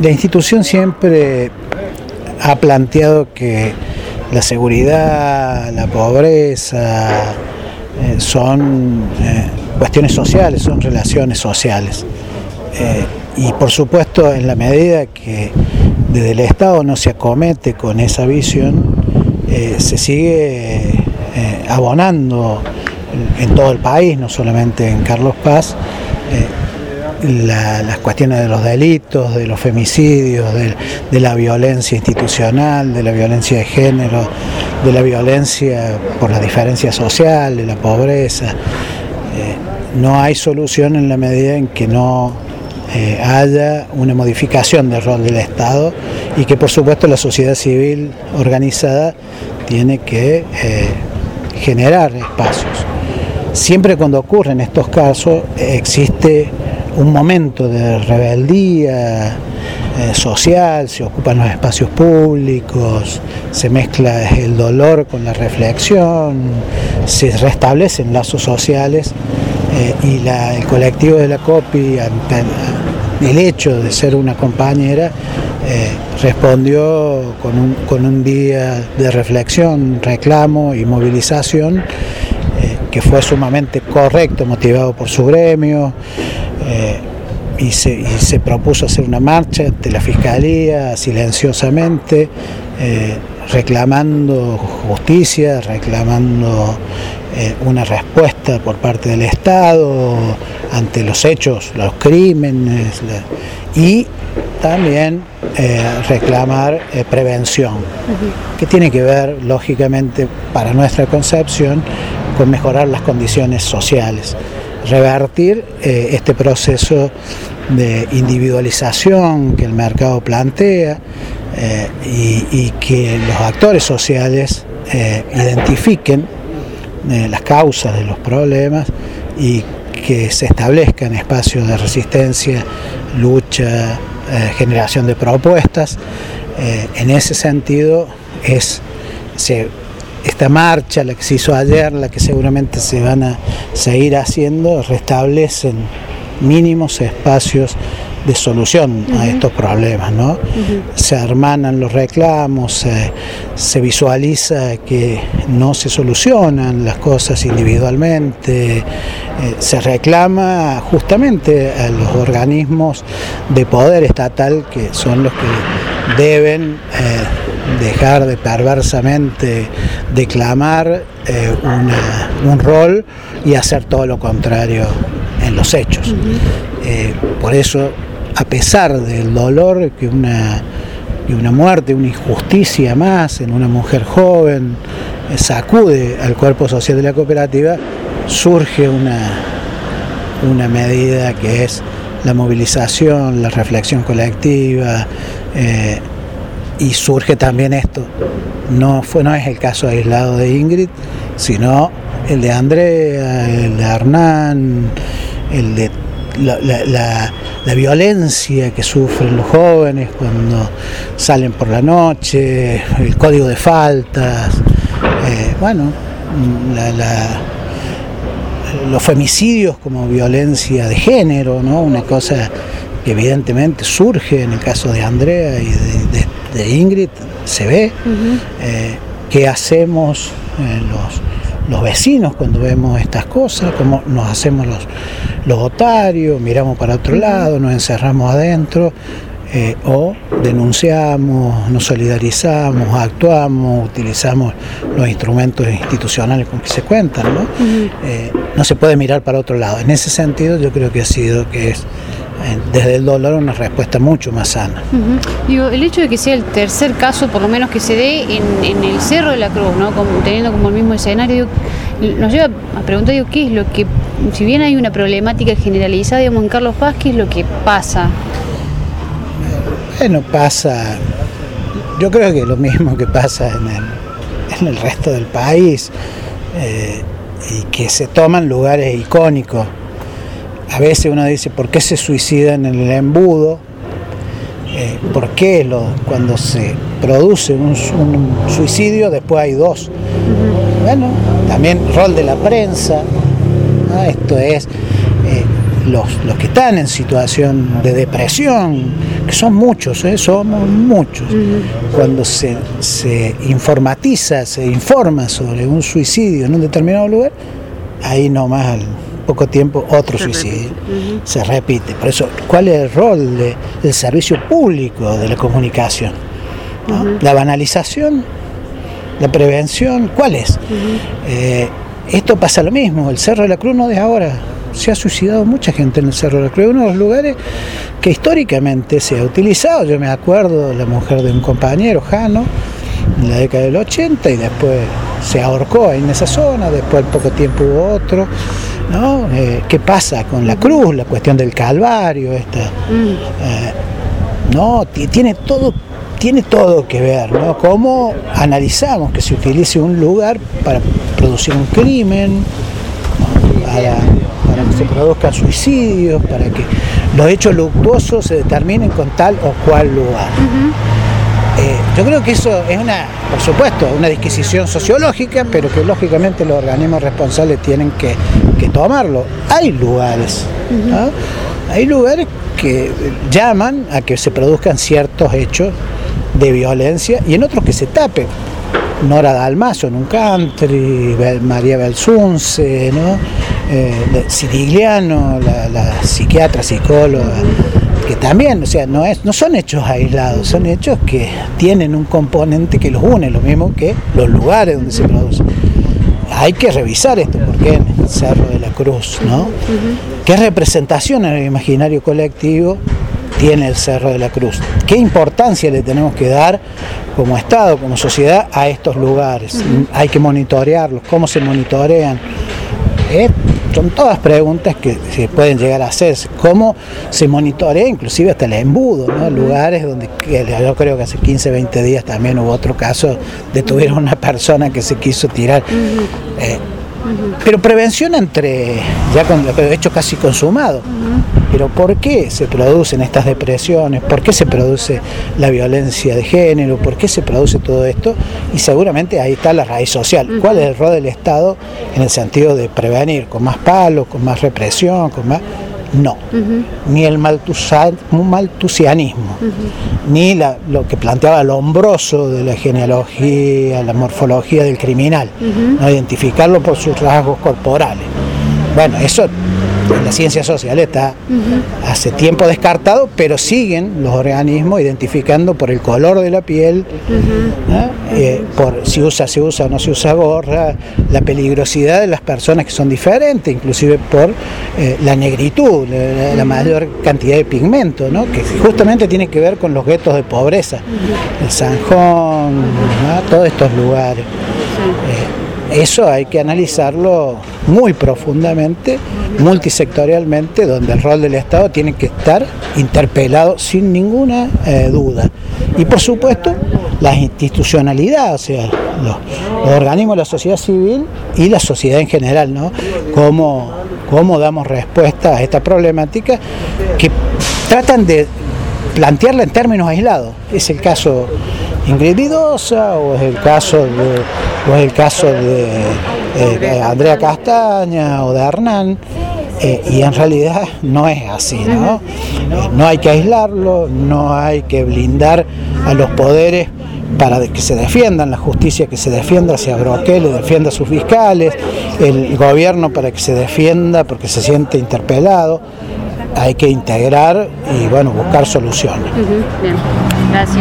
la institución siempre ha planteado que la seguridad, la pobreza, eh, son eh, cuestiones sociales, son relaciones sociales. Eh, y por supuesto, en la medida que desde el Estado no se acomete con esa visión, se sigue abonando en todo el país, no solamente en Carlos Paz, las cuestiones de los delitos, de los femicidios, de, la violencia institucional, de la violencia de género, de la violencia por la diferencia social, de la pobreza. Eh, no hay solución en la medida en que no eh, haya una modificación del rol del Estado y que por supuesto la sociedad civil organizada tiene que eh, generar espacios. Siempre cuando ocurren estos casos existe un momento de rebeldía eh, social, se ocupan los espacios públicos, se mezcla el dolor con la reflexión, se restablecen lazos sociales eh, y el colectivo de la COPI, el hecho de ser una compañera, eh, respondió con un, con un día de reflexión, reclamo y movilización que fue sumamente correcto, motivado por su gremio. Eh, y, se, propuso hacer una marcha ante la Fiscalía silenciosamente, eh, reclamando justicia, reclamando eh, una respuesta por parte del Estado ante los hechos, los crímenes y también reclamar prevención, que tiene que ver, lógicamente, para nuestra concepción, con mejorar las condiciones sociales revertir eh, este proceso de individualización que el mercado plantea eh, y, que los actores sociales eh, identifiquen las causas de los problemas y que se establezcan espacios de resistencia, lucha, generación de propuestas. en ese sentido es se esta marcha, la que se hizo ayer, la que seguramente se van a seguir haciendo, restablecen mínimos espacios de solución a estos problemas. ¿no? Se hermanan los reclamos, se, visualiza que no se solucionan las cosas individualmente, eh, se reclama justamente a los organismos de poder estatal que son los que deben eh, dejar de perversamente declamar eh, un rol y hacer todo lo contrario en los hechos. por eso a pesar del dolor que una, una muerte, una injusticia más en una mujer joven eh, sacude al cuerpo social de la cooperativa, surge una, una medida que es la movilización, la reflexión colectiva eh, y surge también esto. No, fue, no es el caso aislado de Ingrid, sino el de Andrea, el de Hernán, el de la, violencia que sufren los jóvenes cuando salen por la noche, el código de faltas, eh, bueno, los femicidios como violencia de género, una cosa que evidentemente surge en el caso de Andrea y de, Ingrid, se ve. Eh, ¿Qué hacemos los los vecinos cuando vemos estas cosas, como nos hacemos los, los otarios, miramos para otro lado, nos encerramos adentro, eh, o denunciamos, nos solidarizamos, actuamos, utilizamos los instrumentos institucionales con que se cuentan. ¿no? Eh, no se puede mirar para otro lado. En ese sentido yo creo que ha sido que es eh, desde el dolor una respuesta mucho más sana. Digo, el hecho de que sea el tercer caso, por lo menos que se dé en, el Cerro de la Cruz, ¿no? como, teniendo como el mismo escenario, nos lleva a preguntar, digo, ¿qué es lo que, si bien hay una problemática generalizada, digamos, en Carlos Paz, ¿qué es lo que pasa? Bueno, pasa, yo creo que lo mismo que pasa en el, resto del país, eh, y que se toman lugares icónicos a veces uno dice, ¿por qué se suicidan en el embudo? Eh, ¿Por qué cuando se produce un, suicidio después hay dos? Bueno, también rol de la prensa, esto es eh, los, los, que están en situación de depresión, porque son muchos, ¿eh? somos muchos. Cuando se, se informatiza, se informa sobre un suicidio en un determinado lugar, ahí nomás poco tiempo otro suicidio. Se repite. Por eso, ¿cuál es el rol del servicio público de la comunicación? La banalización, la prevención, ¿cuál es? Eh, esto pasa lo mismo, el Cerro de la Cruz no de ahora, se ha suicidado mucha gente en el Cerro de la Cruz, uno de los lugares que históricamente se ha utilizado, yo me acuerdo la mujer de un compañero, Jano, en la década del 80 y después se ahorcó ahí en esa zona, después al poco tiempo hubo otro. ¿No? Eh, ¿Qué pasa con la cruz, la cuestión del calvario? Esta, eh, no, tiene todo, tiene todo que ver, ¿no? Cómo analizamos que se utilice un lugar para producir un crimen, para, que se produzcan suicidios, para que los hechos luctuosos se determinen con tal o cual lugar. Eh, yo creo que eso es una, por supuesto, una disquisición sociológica, pero que lógicamente los organismos responsables tienen que, tomarlo. Hay lugares, hay lugares que llaman a que se produzcan ciertos hechos de violencia y en otros que se tapen. Nora Dalmazo en un country, María Belsunce, ¿no? Eh, Sirigliano, la, la psiquiatra, psicóloga que también, o sea, no, es, no son hechos aislados, son hechos que tienen un componente que los une, lo mismo que los lugares donde se producen. Hay que revisar esto, porque en el Cerro de la Cruz, ¿no? ¿Qué representación en el imaginario colectivo tiene el Cerro de la Cruz? ¿Qué importancia le tenemos que dar como Estado, como sociedad, a estos lugares? Hay que monitorearlos, cómo se monitorean. ¿Eh? Son todas preguntas que se pueden llegar a hacer. ¿Cómo se monitorea inclusive hasta el embudo? ¿no? Lugares donde yo creo que hace 15, 20 días también hubo otro caso, detuvieron a una persona que se quiso tirar. Pero prevención entre, ya con lo hecho casi consumado. Pero ¿por qué se producen estas depresiones? ¿Por qué se produce la violencia de género? ¿Por qué se produce todo esto? Y seguramente ahí está la raíz social. ¿Cuál es el rol del Estado en el sentido de prevenir? ¿Con más palos, con más represión, con más no, ni el maltusianismo, ni lo que planteaba el hombroso de la genealogía, la morfología del criminal, no identificarlo por sus rasgos corporales. Bueno, eso en la ciencia social está hace tiempo descartado, pero siguen los organismos identificando por el color de la piel, eh, por si usa, se usa o no se usa gorra, la peligrosidad de las personas que son diferentes, inclusive por eh, la negritud, la, mayor cantidad de pigmento, que justamente tiene que ver con los guetos de pobreza, el Sanjón, todos estos lugares. Eh, eso hay que analizarlo muy profundamente, multisectorialmente, donde el rol del Estado tiene que estar interpelado sin ninguna eh, duda. Y por supuesto, la institucionalidad, o sea, los, organismos de la sociedad civil y la sociedad en general, ¿no? Cómo, cómo damos respuesta a esta problemática que tratan de plantearla en términos aislados. Es el caso Ingrid o es el caso de, o es el caso de eh, Andrea Castaña o de Hernán. Eh, y en realidad no es así, ¿no? Eh, no hay que aislarlo, no hay que blindar a los poderes para que se defiendan, la justicia que se defienda hacia Broquel, defienda a sus fiscales, el gobierno para que se defienda porque se siente interpelado. Hay que integrar y bueno, buscar soluciones. Bien, gracias.